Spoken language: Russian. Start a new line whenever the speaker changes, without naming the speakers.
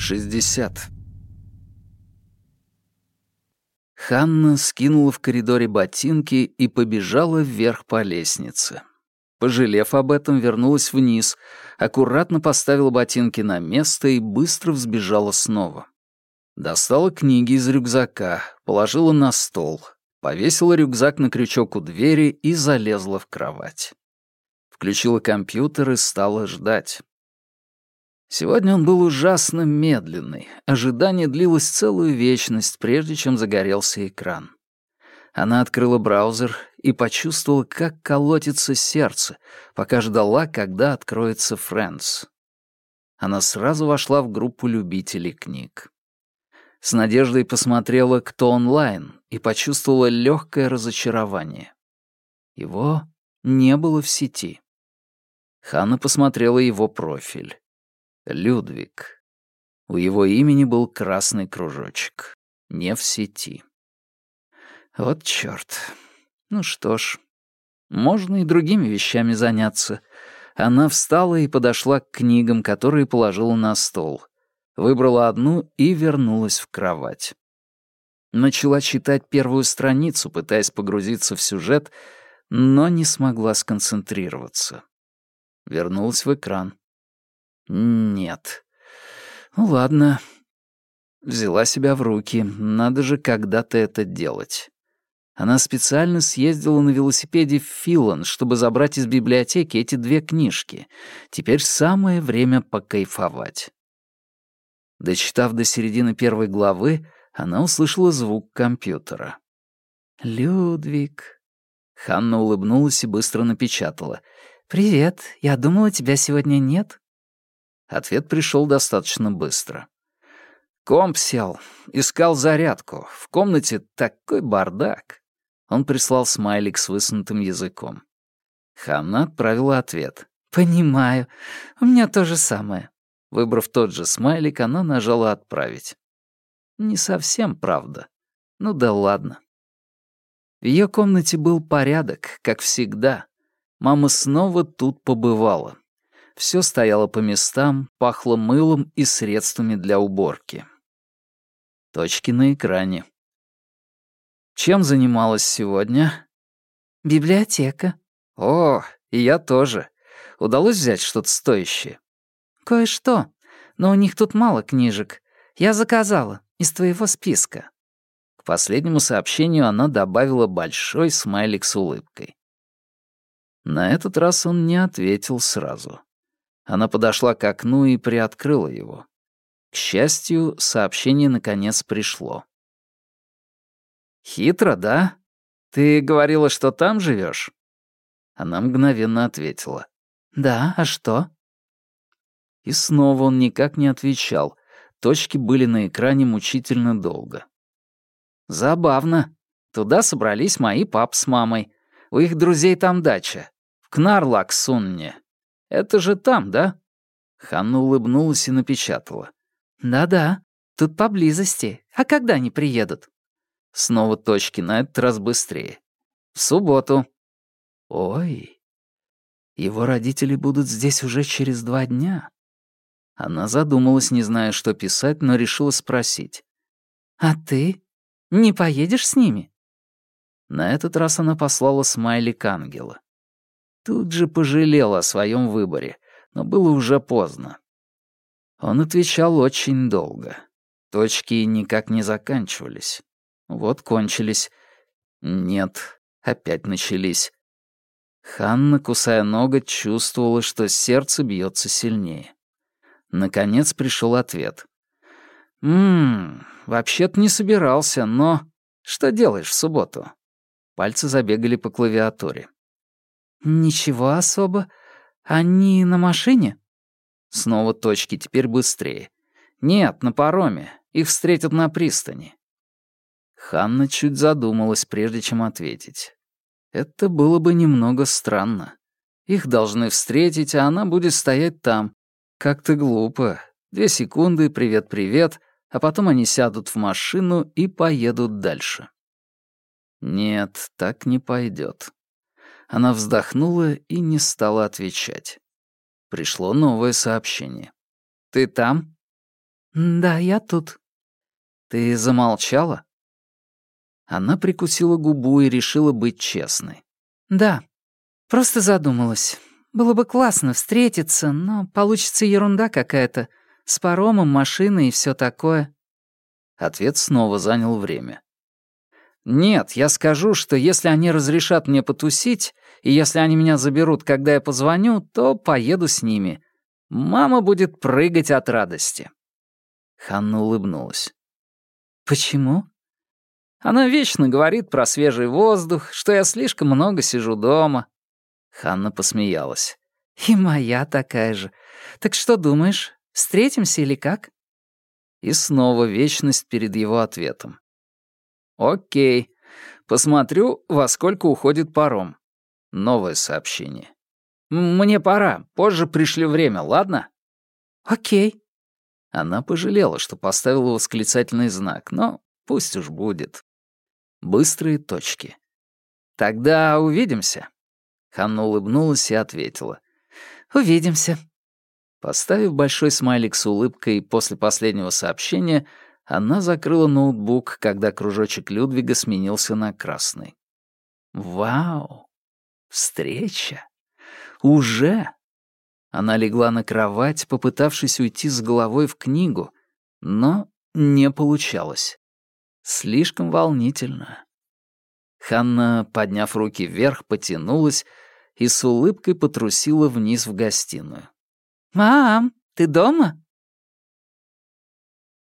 60. Ханна скинула в коридоре ботинки и побежала вверх по лестнице. Пожалев об этом, вернулась вниз, аккуратно поставила ботинки на место и быстро взбежала снова. Достала книги из рюкзака, положила на стол, повесила рюкзак на крючок у двери и залезла в кровать. Включила компьютер и стала ждать. Сегодня он был ужасно медленный. Ожидание длилось целую вечность, прежде чем загорелся экран. Она открыла браузер и почувствовала, как колотится сердце, пока ждала, когда откроется Friends. Она сразу вошла в группу любителей книг. С надеждой посмотрела, кто онлайн, и почувствовала легкое разочарование. Его не было в сети. Ханна посмотрела его профиль. Людвиг. У его имени был красный кружочек. Не в сети. Вот чёрт. Ну что ж, можно и другими вещами заняться. Она встала и подошла к книгам, которые положила на стол. Выбрала одну и вернулась в кровать. Начала читать первую страницу, пытаясь погрузиться в сюжет, но не смогла сконцентрироваться. Вернулась в экран. Нет. Ну ладно. Взяла себя в руки. Надо же когда-то это делать. Она специально съездила на велосипеде в Филан, чтобы забрать из библиотеки эти две книжки. Теперь самое время покайфовать. Дочитав до середины первой главы, она услышала звук компьютера. «Людвиг». Ханна улыбнулась и быстро напечатала. «Привет, я думала, тебя сегодня нет». Ответ пришел достаточно быстро. Комп сел, искал зарядку. В комнате такой бардак. Он прислал смайлик с высунутым языком. Ханна отправила ответ. «Понимаю. У меня то же самое». Выбрав тот же смайлик, она нажала «Отправить». Не совсем правда. Ну да ладно. В ее комнате был порядок, как всегда. Мама снова тут побывала. Все стояло по местам, пахло мылом и средствами для уборки. Точки на экране. Чем занималась сегодня? Библиотека. О, и я тоже. Удалось взять что-то стоящее? Кое-что, но у них тут мало книжек. Я заказала, из твоего списка. К последнему сообщению она добавила большой смайлик с улыбкой. На этот раз он не ответил сразу. Она подошла к окну и приоткрыла его. К счастью, сообщение наконец пришло. «Хитро, да? Ты говорила, что там живешь? Она мгновенно ответила. «Да, а что?» И снова он никак не отвечал. Точки были на экране мучительно долго. «Забавно. Туда собрались мои пап с мамой. У их друзей там дача. В Кнарлаксунне. Это же там, да?» Ханна улыбнулась и напечатала. «Да-да, тут поблизости. А когда они приедут?» Снова точки, на этот раз быстрее. «В субботу». «Ой, его родители будут здесь уже через два дня». Она задумалась, не зная, что писать, но решила спросить. «А ты? Не поедешь с ними?» На этот раз она послала смайлик ангела. Тут же пожалел о своем выборе, но было уже поздно. Он отвечал очень долго. Точки никак не заканчивались. Вот кончились. Нет, опять начались. Ханна, кусая ноготь, чувствовала, что сердце бьется сильнее. Наконец пришел ответ. «Ммм, вообще-то не собирался, но... Что делаешь в субботу?» Пальцы забегали по клавиатуре. «Ничего особо. Они на машине?» Снова точки, теперь быстрее. «Нет, на пароме. Их встретят на пристани». Ханна чуть задумалась, прежде чем ответить. Это было бы немного странно. Их должны встретить, а она будет стоять там. Как-то глупо. Две секунды, привет-привет, а потом они сядут в машину и поедут дальше. Нет, так не пойдет. Она вздохнула и не стала отвечать. Пришло новое сообщение. «Ты там?»
«Да, я тут».
«Ты замолчала?» Она прикусила губу и решила быть честной.
«Да, просто задумалась. Было бы классно встретиться, но получится ерунда какая-то. С паромом, машиной и все такое».
Ответ снова занял время. «Нет, я скажу, что если они разрешат мне потусить, и если они меня заберут, когда я позвоню, то поеду с ними. Мама будет прыгать от радости». Ханна улыбнулась.
«Почему?»
Она вечно говорит про свежий воздух, что я слишком много сижу дома. Ханна посмеялась.
«И моя такая же. Так что думаешь, встретимся или как?»
И снова вечность перед его ответом. «Окей. Посмотрю, во сколько уходит паром». Новое сообщение. «Мне пора. Позже пришлю время, ладно?»
«Окей».
Она пожалела, что поставила восклицательный знак, но пусть уж будет. Быстрые точки. «Тогда увидимся». Ханна улыбнулась и ответила.
«Увидимся».
Поставив большой смайлик с улыбкой после последнего сообщения, она закрыла ноутбук, когда кружочек Людвига сменился на красный. «Вау! Встреча! Уже!» Она легла на кровать, попытавшись уйти с головой в книгу, но не получалось. Слишком волнительно. Ханна, подняв руки вверх, потянулась и с улыбкой потрусила вниз в гостиную.
«Мам, ты дома?»